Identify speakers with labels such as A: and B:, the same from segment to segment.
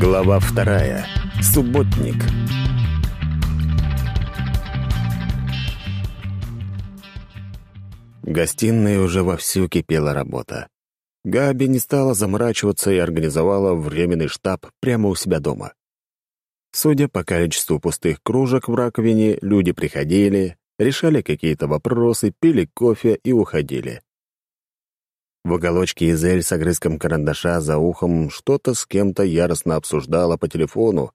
A: Глава вторая. Субботник. В гостиной уже вовсю кипела работа. Габи не стала заморачиваться и организовала временный штаб прямо у себя дома. Судя по количеству пустых кружек в раковине, люди приходили, решали какие-то вопросы, пили кофе и уходили. В уголочке Изель с огрызком карандаша за ухом что-то с кем-то яростно обсуждала по телефону,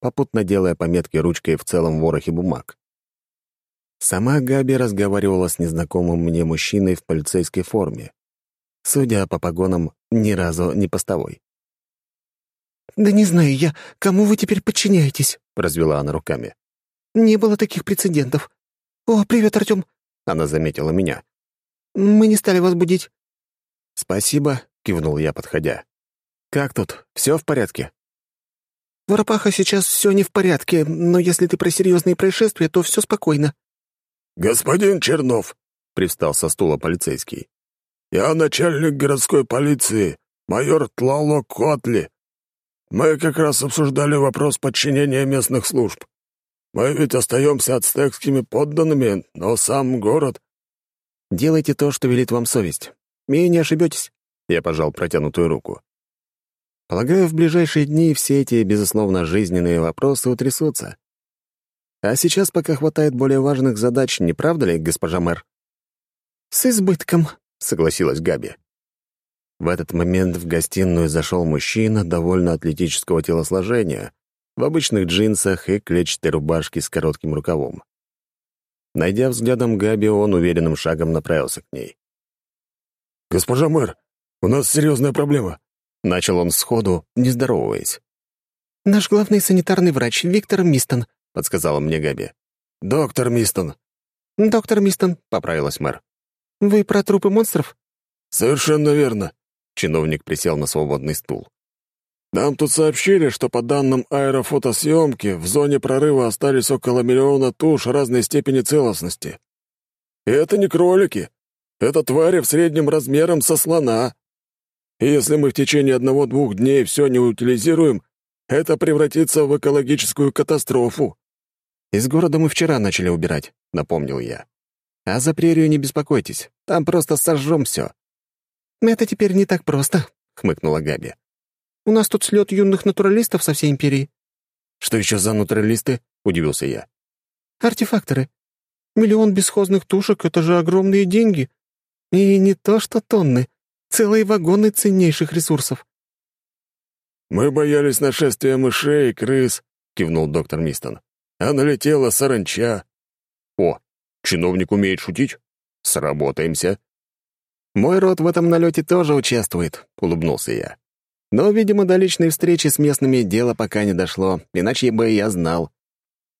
A: попутно делая пометки ручкой в целом ворохе бумаг. Сама Габи разговаривала с незнакомым мне мужчиной в полицейской форме. Судя по погонам, ни разу не постовой.
B: «Да не знаю я, кому вы теперь подчиняетесь?» — развела она руками. «Не было таких прецедентов. О, привет, Артем!» — она заметила меня. «Мы не стали вас будить.
A: «Спасибо», — кивнул я, подходя. «Как тут? Все в порядке?»
B: «В Арапаха сейчас все не в порядке, но если ты про серьезные происшествия, то все спокойно».
C: «Господин Чернов», — привстал со стула полицейский, — «я начальник городской полиции, майор Тлало Котли. Мы как раз обсуждали вопрос подчинения местных служб. Мы ведь остаемся ацтекскими подданными, но сам город...»
A: «Делайте то, что велит вам совесть. И не ошибетесь. Я пожал протянутую руку. Полагаю, в ближайшие дни все эти, безусловно, жизненные вопросы утрясутся. А сейчас пока хватает более важных задач, не правда ли, госпожа мэр?
B: «С избытком», —
A: согласилась Габи. В этот момент в гостиную зашел мужчина довольно атлетического телосложения, в обычных джинсах и клетчатой рубашке с коротким рукавом. Найдя взглядом Габи, он уверенным шагом направился к ней.
C: «Госпожа мэр, у нас серьезная проблема», —
A: начал он сходу, не здороваясь.
B: «Наш главный санитарный врач Виктор Мистон», —
A: подсказала мне Габи.
C: «Доктор Мистон».
B: «Доктор Мистон», — поправилась мэр. «Вы про трупы монстров?»
C: «Совершенно верно», —
A: чиновник присел на свободный стул.
C: «Нам тут сообщили, что по данным аэрофотосъемки в зоне прорыва остались около миллиона туш разной степени целостности. И это не кролики. Это твари в среднем размером со слона. И если мы в течение одного-двух дней все не утилизируем, это превратится в экологическую катастрофу».
A: «Из города мы вчера начали убирать», — напомнил я. «А за прерию не беспокойтесь, там просто сожжем все».
B: «Это теперь не так просто», — хмыкнула Габи. «У нас тут слет юных натуралистов со всей империи».
A: «Что еще за натуралисты?» — удивился я.
B: «Артефакторы. Миллион бесхозных тушек — это же огромные деньги. И не то что тонны, целые вагоны ценнейших ресурсов.
C: «Мы боялись нашествия мышей и крыс», — кивнул доктор Мистон. «А налетела саранча».
A: «О, чиновник умеет шутить? Сработаемся». «Мой род в этом налете тоже участвует», — улыбнулся я. «Но, видимо, до личной встречи с местными дело пока не дошло, иначе бы я знал.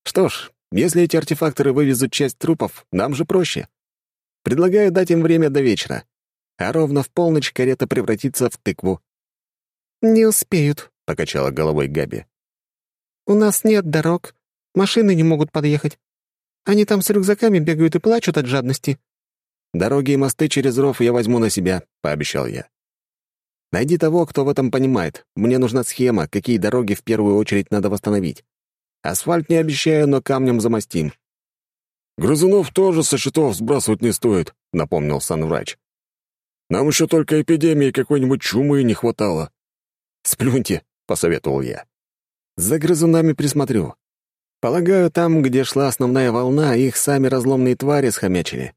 A: Что ж, если эти артефакторы вывезут часть трупов, нам же проще. Предлагаю дать им время до вечера, а ровно в полночь карета превратится в тыкву».
B: «Не успеют», —
A: покачала головой Габи.
B: «У нас нет дорог, машины не могут подъехать. Они там с рюкзаками бегают и плачут от жадности».
A: «Дороги и мосты через ров я возьму на себя», — пообещал я. «Найди того, кто в этом понимает. Мне нужна схема, какие дороги в первую очередь надо восстановить. Асфальт не обещаю, но камнем замостим.
C: «Грызунов тоже со счетов сбрасывать не стоит», — напомнил санврач. «Нам еще только эпидемии какой-нибудь чумы не хватало».
A: «Сплюньте», — посоветовал я. «За грызунами присмотрю. Полагаю, там, где шла основная волна, их сами разломные твари схомячили.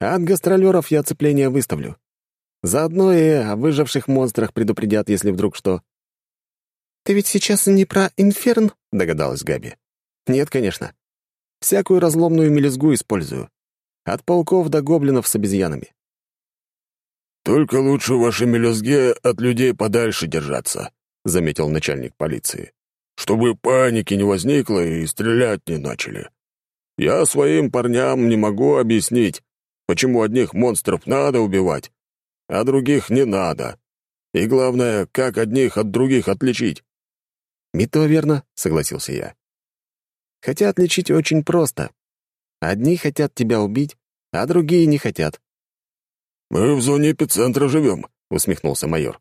A: А от гастролеров я оцепление выставлю. Заодно и о выживших монстрах предупредят, если вдруг что».
B: «Ты ведь сейчас не про инферн?»
A: — догадалась Габи. «Нет, конечно. Всякую разломную мелюзгу использую. От пауков до гоблинов с обезьянами.
C: «Только лучше в вашей мелюзге от людей подальше держаться», — заметил начальник полиции. «Чтобы паники не возникло и стрелять не начали. Я своим парням не могу объяснить, почему одних монстров надо убивать, а других не надо. И главное, как одних от других отличить».
A: «Мито верно», — согласился я. Хотя отличить очень просто. Одни хотят тебя убить, а другие не хотят.
C: «Мы в зоне эпицентра живем», — усмехнулся майор.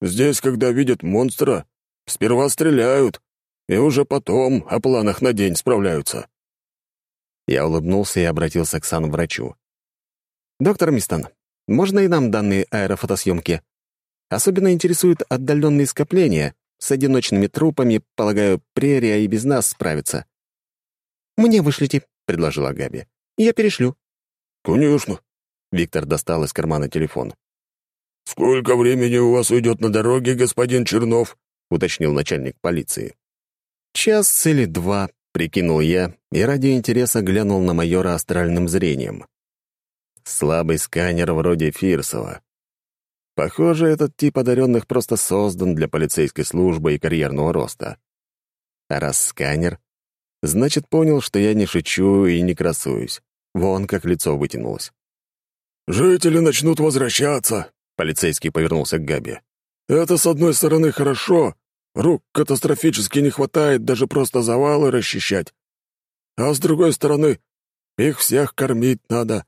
C: «Здесь, когда видят монстра, Сперва стреляют, и уже потом о планах на день справляются».
A: Я улыбнулся и обратился к санврачу. «Доктор Мистон, можно и нам данные аэрофотосъемки? Особенно интересуют отдаленные скопления. С одиночными трупами, полагаю, прерия и без нас справится».
B: «Мне вышлите», — предложила Габи. «Я перешлю».
C: «Конечно».
A: Виктор достал из кармана телефон.
C: «Сколько времени у вас уйдет на дороге, господин Чернов?»
A: — уточнил начальник полиции. «Час или два», — прикинул я, и ради интереса глянул на майора астральным зрением. Слабый сканер вроде Фирсова. Похоже, этот тип одаренных просто создан для полицейской службы и карьерного роста. А раз сканер, значит, понял, что я не шучу и не красуюсь. Вон как лицо вытянулось.
C: «Жители начнут возвращаться», — полицейский повернулся к Габи. «Это, с одной стороны, хорошо. Рук катастрофически не хватает даже просто завалы расчищать. А с другой стороны, их всех кормить надо.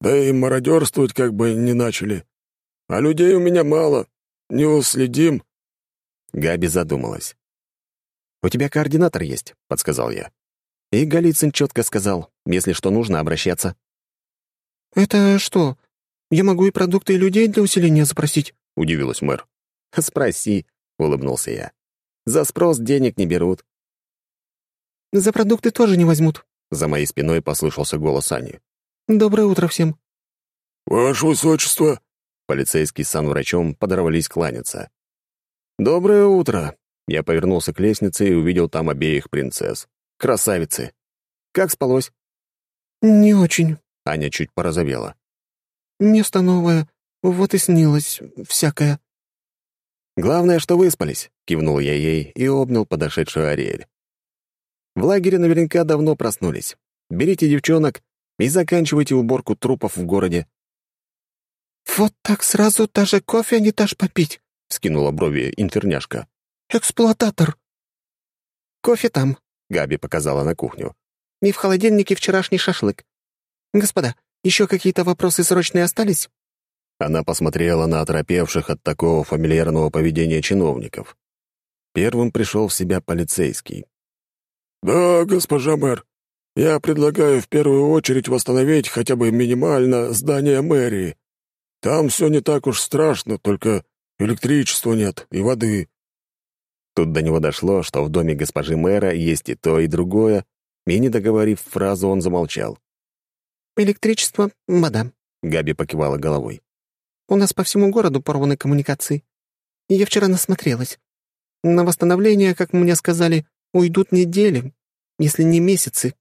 C: Да и мародерствовать как бы не начали. А людей у меня мало. Не уследим».
A: Габи задумалась. «У тебя координатор есть», — подсказал я. И Голицын четко сказал, если что нужно, обращаться.
B: «Это что, я могу и продукты, и людей для усиления запросить?»
A: — удивилась мэр. «Спроси», — улыбнулся я. «За спрос денег не берут».
B: «За продукты тоже не возьмут», —
A: за моей спиной послышался голос Ани.
B: «Доброе утро всем».
C: «Ваше высочество!»
A: Полицейский с санврачом подорвались кланяться. «Доброе утро!» Я повернулся к лестнице и увидел там обеих принцесс. Красавицы! Как спалось?»
B: «Не очень», —
A: Аня чуть порозовела.
B: «Место новое, вот и снилось всякое».
A: «Главное, что выспались», — кивнул я ей и обнял подошедшую Ариэль. «В лагере наверняка давно проснулись. Берите девчонок и заканчивайте уборку трупов в городе».
B: «Вот так сразу даже кофе не дашь попить», — скинула брови интерняшка. «Эксплуататор». «Кофе там», — Габи показала на кухню. «И в холодильнике вчерашний шашлык. Господа, еще какие-то вопросы срочные остались?»
A: Она посмотрела на оторопевших от такого фамильярного поведения чиновников. Первым пришел в себя полицейский.
C: «Да, госпожа мэр, я предлагаю в первую очередь восстановить хотя бы минимально здание мэрии. Там все не так уж страшно, только электричества нет и воды.
A: Тут до него дошло, что в доме госпожи мэра есть и то, и другое, и, не договорив фразу, он замолчал.
B: «Электричество, мадам», — Габи покивала головой. «У нас по всему городу порваны коммуникации. Я вчера насмотрелась. На восстановление, как мне сказали, уйдут недели, если не месяцы.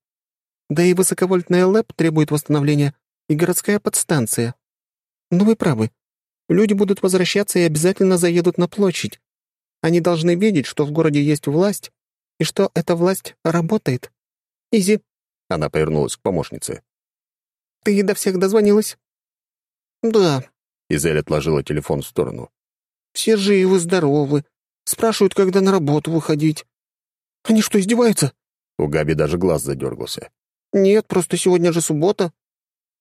B: Да и высоковольтная ЛЭП требует восстановления, и городская подстанция. Но вы правы. Люди будут возвращаться и обязательно заедут на площадь. Они должны видеть, что в городе есть власть, и что эта власть работает. Изи.
A: Она повернулась к помощнице.
B: Ты до всех дозвонилась? Да.
A: Изель отложила телефон в сторону.
B: Все живы, здоровы. Спрашивают, когда на работу выходить. Они что, издеваются?
A: У Габи даже глаз задергался.
B: Нет, просто сегодня же суббота.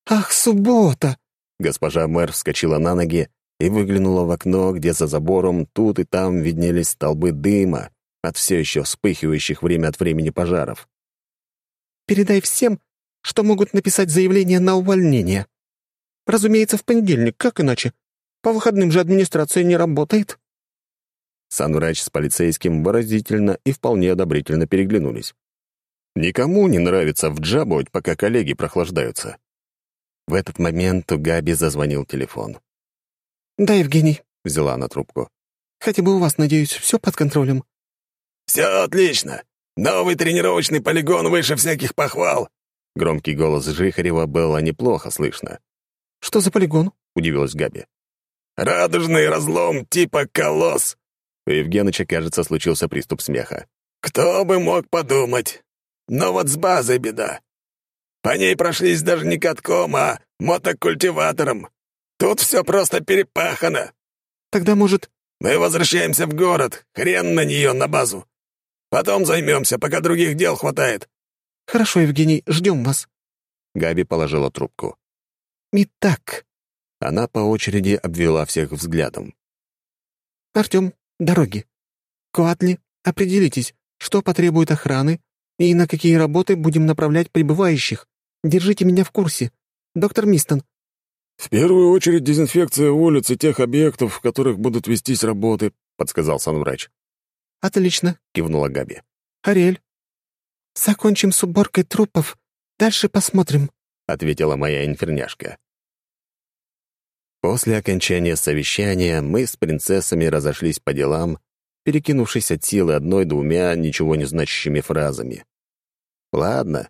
B: Ах, суббота!
A: Госпожа мэр вскочила на ноги и выглянула в окно, где за забором тут и там виднелись столбы дыма от все еще вспыхивающих время от времени пожаров.
B: «Передай всем, что могут написать заявление на увольнение. Разумеется, в понедельник, как иначе? По выходным же администрация не работает».
A: Санврач с полицейским выразительно и вполне одобрительно переглянулись. Никому не нравится вджабывать, пока коллеги прохлаждаются. В этот момент у Габи зазвонил телефон.
B: «Да, Евгений», —
A: взяла она трубку.
B: «Хотя бы у вас, надеюсь, все под контролем».
C: «Все отлично. Новый тренировочный полигон выше всяких похвал».
A: Громкий голос Жихарева было неплохо слышно.
B: «Что за полигон?»
A: — удивилась Габи.
C: «Радужный разлом типа колосс».
A: У Евгеныча, кажется, случился приступ смеха.
C: «Кто бы мог подумать? Но вот с базой беда. По ней прошлись даже не катком, а мотокультиватором. Тут все просто перепахано.
B: Тогда, может...
C: Мы возвращаемся в город. Хрен на нее, на базу. Потом займемся, пока других дел хватает.
B: Хорошо, Евгений, ждем вас.
A: Габи положила трубку.
B: Итак...
A: Она по очереди обвела всех взглядом.
B: Артем, дороги. Куатли, определитесь, что потребует охраны и на какие работы будем направлять прибывающих. Держите меня в курсе. Доктор Мистон».
C: «В первую очередь дезинфекция улиц и тех объектов, в которых будут вестись работы», — подсказал санврач.
B: «Отлично», — кивнула Габи. «Ариэль?» «Закончим с уборкой трупов. Дальше посмотрим», — ответила моя инферняшка.
A: После окончания совещания мы с принцессами разошлись по делам, перекинувшись от силы одной-двумя ничего не значащими фразами. Ладно,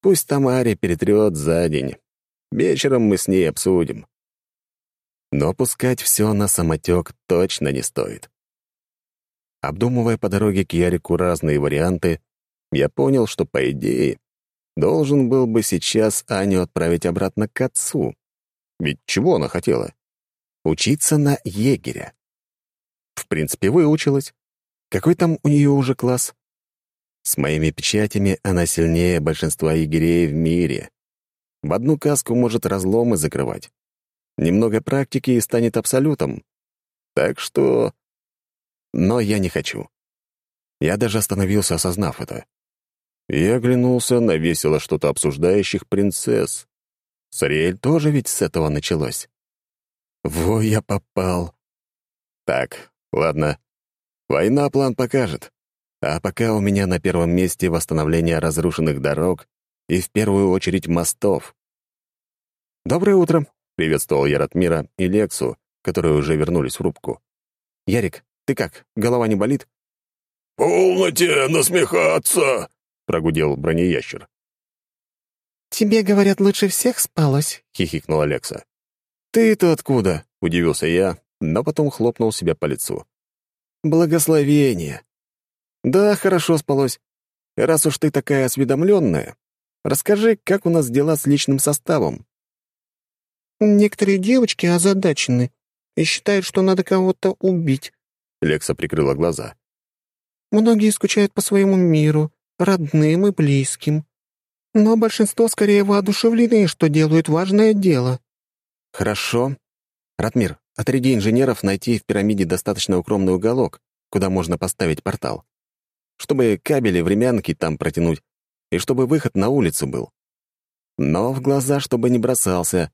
A: пусть Тамаре перетрет за день. Вечером мы с ней обсудим. Но пускать все на самотек точно не стоит. Обдумывая по дороге к Ярику разные варианты, я понял, что, по идее, должен был бы сейчас Аню отправить обратно к отцу. Ведь чего она хотела? Учиться на егеря. В принципе, выучилась. Какой там у нее уже класс? С моими печатями она сильнее большинства егерей в мире. В одну каску может разломы закрывать. Немного практики и станет абсолютом. Так что... Но я не хочу. Я даже остановился, осознав это. Я оглянулся на весело что-то обсуждающих принцесс. Сариэль тоже ведь с этого началось. Во я попал. Так, ладно. Война план покажет. А пока у меня на первом месте восстановление разрушенных дорог и в первую очередь мостов. «Доброе утро», — приветствовал я Ратмира и Лексу, которые уже вернулись в рубку. «Ярик, ты как, голова не болит?»
C: «Полноте насмехаться!»
A: прогудел бронеящер.
B: «Тебе, говорят, лучше всех спалось», —
A: хихикнул Алекса. «Ты-то откуда?» — удивился я, но потом хлопнул себя по лицу. «Благословение!» «Да, хорошо спалось. Раз уж ты такая осведомленная, расскажи, как у нас дела с личным составом?»
B: «Некоторые девочки озадачены и считают, что надо кого-то убить», —
A: Лекса прикрыла глаза.
B: «Многие скучают по своему миру, родным и близким. Но большинство скорее воодушевлены, что делают важное дело».
A: «Хорошо. Ратмир, отряди инженеров найти в пирамиде достаточно укромный уголок, куда можно поставить портал. Чтобы кабели времянки там протянуть, и чтобы выход на улицу был. Но в глаза, чтобы не бросался.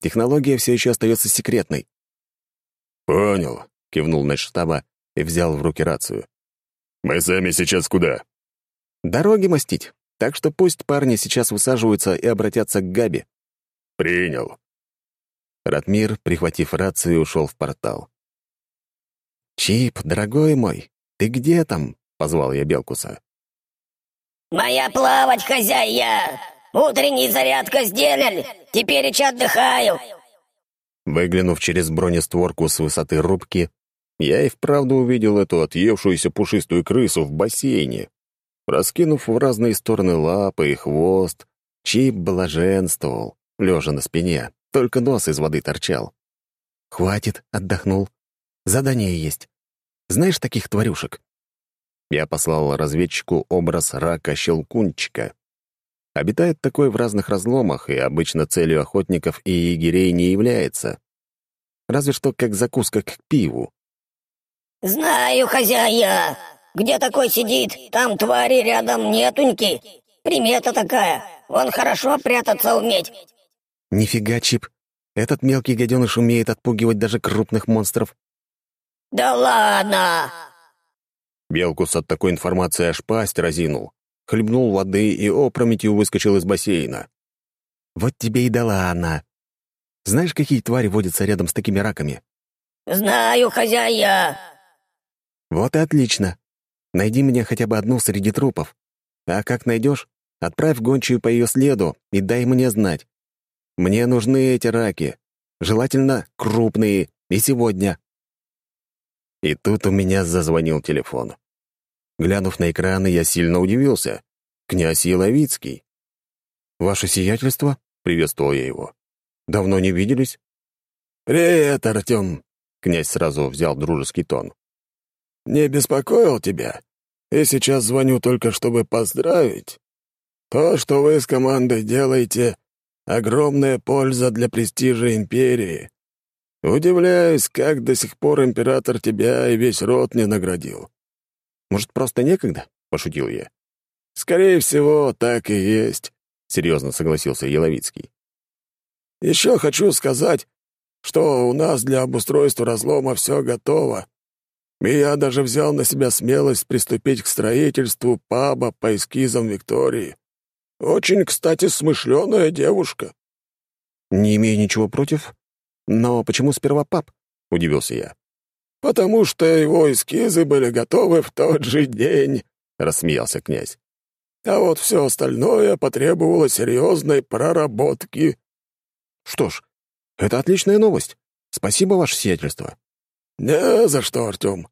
A: Технология все еще остается секретной».
C: «Понял», — кивнул штаба
A: и взял в руки рацию.
C: «Мы сами сейчас куда?»
A: Дороги мастить, так что пусть парни сейчас высаживаются и обратятся к Габи.
C: Принял.
A: Ратмир, прихватив рацию, ушел в портал. «Чип, дорогой мой, ты где там?» — позвал я Белкуса.
D: «Моя плавать, хозяйя! Утренний зарядка сделали, теперь отдыхаю!»
A: Выглянув через бронестворку с высоты рубки, я и вправду увидел эту отъевшуюся пушистую крысу в бассейне. Раскинув в разные стороны лапы и хвост, Чип блаженствовал, лежа на спине, только нос из воды торчал. «Хватит», — отдохнул. «Задание есть. Знаешь таких тварюшек?» Я послал разведчику образ рака-щелкунчика. Обитает такой в разных разломах и обычно целью охотников и егерей не является. Разве что как закуска к пиву.
D: «Знаю, хозяя!» Где такой сидит, там твари рядом нетуньки. Примета такая. Он хорошо прятаться уметь».
A: «Нифига, Чип. Этот мелкий гаденыш умеет отпугивать даже крупных монстров».
D: «Да ладно!»
A: Белкус от такой информации аж пасть разинул. Хлебнул воды и опрометью выскочил из бассейна. «Вот тебе и дала она. Знаешь, какие твари водятся рядом с такими раками?»
D: «Знаю, хозяя!»
A: «Вот и отлично. Найди мне хотя бы одну среди трупов. А как найдешь, отправь гончую по ее следу и дай мне знать. Мне нужны эти раки. Желательно крупные. И сегодня. И тут у меня зазвонил телефон. Глянув на экраны, я сильно удивился. Князь Еловицкий. «Ваше сиятельство?» — приветствовал я его. «Давно не виделись?»
C: «Привет, Артем!»
A: — князь сразу взял дружеский тон.
C: Не беспокоил тебя? И сейчас звоню только, чтобы поздравить. То, что вы с командой делаете, — огромная польза для престижа империи. Удивляюсь, как до сих пор император тебя и весь род не наградил.
A: Может, просто некогда?» — пошутил я.
C: «Скорее всего, так и есть», — серьезно согласился Еловицкий. «Еще хочу сказать, что у нас для обустройства разлома все готово. И я даже взял на себя смелость приступить к строительству паба по эскизам Виктории. Очень, кстати, смышленая девушка».
A: «Не имею ничего против. Но почему сперва паб?» — удивился я.
C: «Потому что его эскизы были готовы в тот же день», — рассмеялся князь. «А вот все остальное потребовало серьезной проработки».
A: «Что ж, это отличная новость. Спасибо, ваше сиятельство».
C: «Не за что, Артем.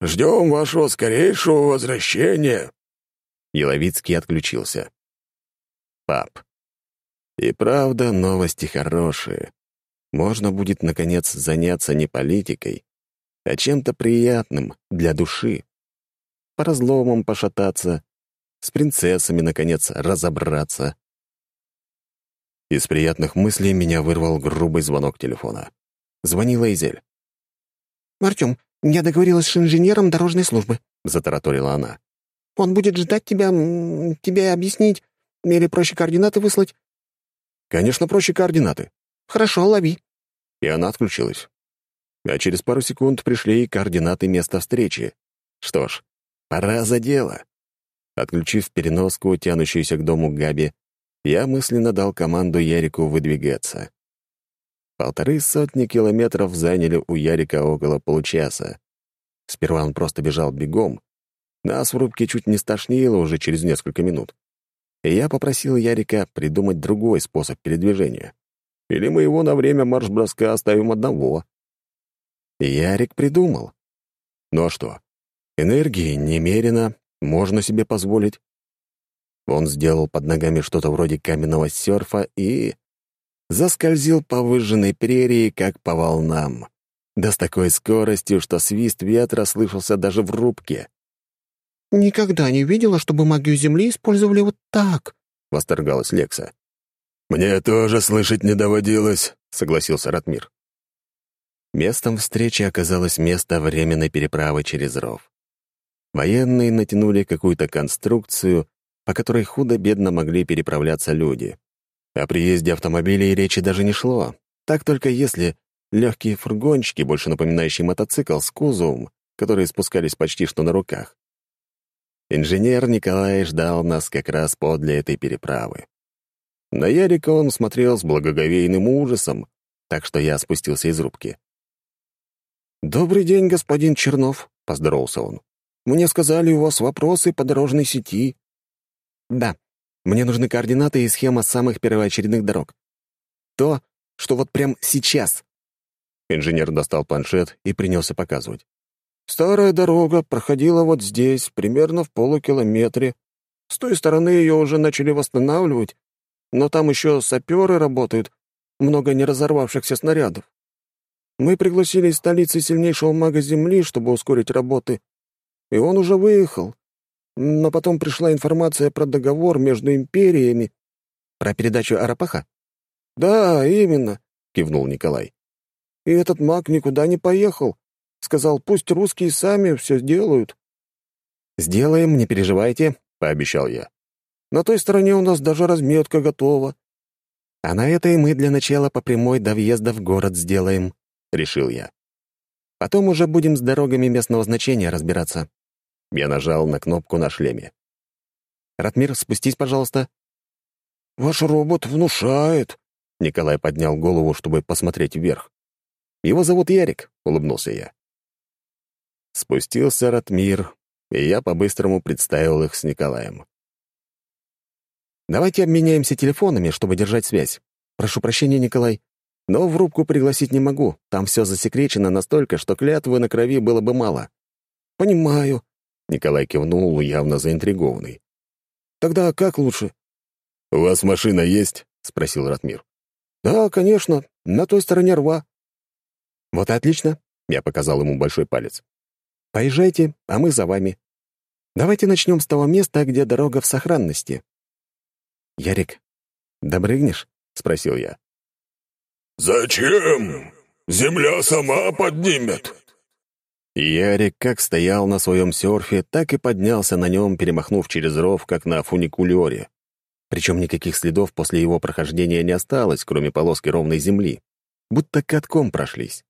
C: Ждем вашего скорейшего возвращения».
A: Еловицкий отключился. «Пап, и правда новости хорошие. Можно будет, наконец, заняться не политикой, а чем-то приятным для души. По разломам пошататься, с принцессами, наконец, разобраться. Из приятных мыслей меня вырвал грубый звонок телефона. Звонила Изель.
B: «Артем, я договорилась с инженером дорожной службы», — затараторила она. «Он будет ждать тебя... тебе объяснить, или проще координаты выслать?»
A: «Конечно, проще координаты».
B: «Хорошо, лови».
A: И она отключилась. А через пару секунд пришли и координаты места встречи. Что ж, пора за дело. Отключив переноску, тянущуюся к дому Габи, я мысленно дал команду Ярику выдвигаться. Полторы сотни километров заняли у Ярика около получаса. Сперва он просто бежал бегом. Нас в рубке чуть не стошнило уже через несколько минут. И я попросил Ярика придумать другой способ передвижения. Или мы его на время марш-броска оставим одного. Ярик придумал. Ну а что? Энергии немерено, можно себе позволить. Он сделал под ногами что-то вроде каменного серфа и... заскользил по выжженной прерии, как по волнам. Да с такой скоростью, что свист ветра слышался даже в рубке.
B: «Никогда не видела, чтобы магию Земли использовали вот так», —
A: восторгалась Лекса.
C: «Мне тоже слышать не доводилось», — согласился Ратмир.
A: Местом встречи оказалось место временной переправы через ров. Военные натянули какую-то конструкцию, по которой худо-бедно могли переправляться люди. О приезде автомобилей речи даже не шло. Так только если легкие фургончики, больше напоминающие мотоцикл с кузовом, которые спускались почти что на руках. Инженер Николай ждал нас как раз подле этой переправы. На Ярика он смотрел с благоговейным ужасом, так что я спустился из рубки. «Добрый день, господин Чернов», — поздоровался он. Мне сказали, у вас вопросы по дорожной сети». «Да, мне нужны координаты и схема самых первоочередных дорог. То, что вот прям сейчас». Инженер достал планшет и принялся показывать. «Старая дорога проходила вот здесь, примерно в полукилометре. С той стороны ее уже начали восстанавливать, но там еще саперы работают, много не разорвавшихся снарядов. Мы пригласили из столицы сильнейшего мага Земли, чтобы ускорить работы и он уже выехал. Но потом пришла информация про договор между империями. Про передачу Арапаха? Да, именно, кивнул Николай. И этот маг никуда не поехал. Сказал, пусть русские сами все сделают. «Сделаем, не переживайте», — пообещал я. «На той стороне у нас даже разметка готова». «А на этой мы для начала по прямой до въезда в город сделаем», — решил я. «Потом уже будем с дорогами местного значения разбираться». Я нажал на кнопку на шлеме. «Ратмир, спустись, пожалуйста».
C: «Ваш робот внушает», —
A: Николай поднял голову, чтобы посмотреть вверх. «Его зовут Ярик», — улыбнулся я. Спустился Ратмир, и я по-быстрому представил их с Николаем. «Давайте обменяемся телефонами, чтобы держать связь. Прошу прощения, Николай, но в рубку пригласить не могу. Там все засекречено настолько, что клятвы на крови было бы мало».
C: «Понимаю»,
A: Николай кивнул, явно заинтригованный.
C: «Тогда как лучше?»
A: «У вас машина есть?» — спросил Ратмир.
C: «Да, конечно, на той стороне рва».
A: «Вот и отлично», — я показал ему большой палец. «Поезжайте, а мы за вами. Давайте начнем с того места, где дорога в сохранности». «Ярик, добрыгнешь?» — спросил я.
C: «Зачем? Земля сама поднимет»,
A: Ярик как стоял на своем серфе, так и поднялся на нем, перемахнув через ров, как на фуникулере. Причем никаких следов после его прохождения не осталось, кроме полоски ровной земли. Будто катком прошлись.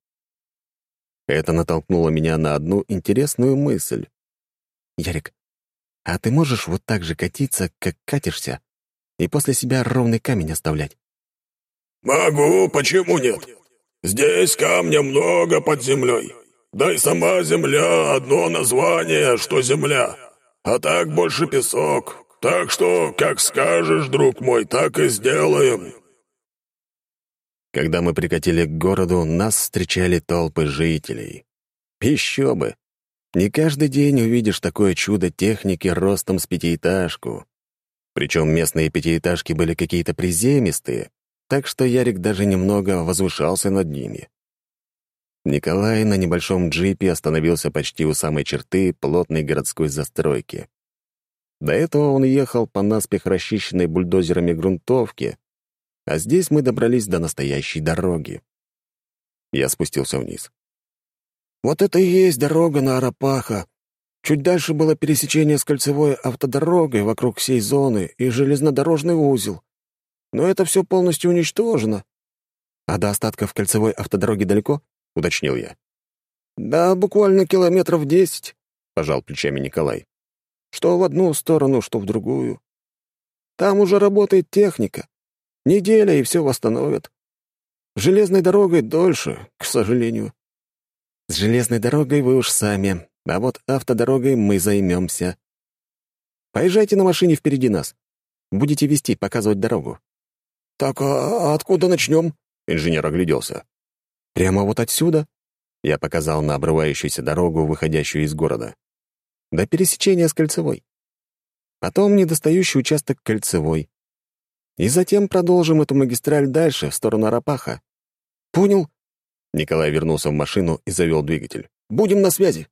A: Это натолкнуло меня на одну интересную мысль. «Ярик, а ты можешь вот так же катиться, как катишься, и после себя ровный камень оставлять?»
C: «Могу, почему нет? Здесь камня много под землей. Да и сама земля — одно название, что земля. А так больше песок. Так что, как скажешь, друг мой, так и сделаем».
A: Когда мы прикатили к городу, нас встречали толпы жителей. Еще бы! Не каждый день увидишь такое чудо техники ростом с пятиэтажку. Причем местные пятиэтажки были какие-то приземистые, так что Ярик даже немного возвышался над ними. Николай на небольшом джипе остановился почти у самой черты плотной городской застройки. До этого он ехал по наспех расчищенной бульдозерами грунтовке, а здесь мы добрались до настоящей дороги. Я спустился вниз. «Вот это и есть дорога на Арапаха. Чуть дальше было пересечение с кольцевой автодорогой вокруг всей зоны и железнодорожный узел. Но это все полностью уничтожено. А до остатков кольцевой автодороги далеко?» — уточнил я. «Да, буквально километров десять», — пожал плечами Николай. «Что в одну сторону, что в другую. Там уже работает техника. Неделя, и все восстановят. Железной дорогой дольше, к сожалению. С железной дорогой вы уж сами, а вот автодорогой мы займемся. Поезжайте на машине впереди нас. Будете вести, показывать дорогу. Так, а откуда начнем? Инженер огляделся. Прямо вот отсюда? Я показал на обрывающуюся дорогу, выходящую из города. До пересечения с кольцевой. Потом недостающий участок кольцевой. И затем продолжим эту магистраль дальше, в сторону Арапаха. Понял? Николай вернулся в машину и завел двигатель. Будем на связи.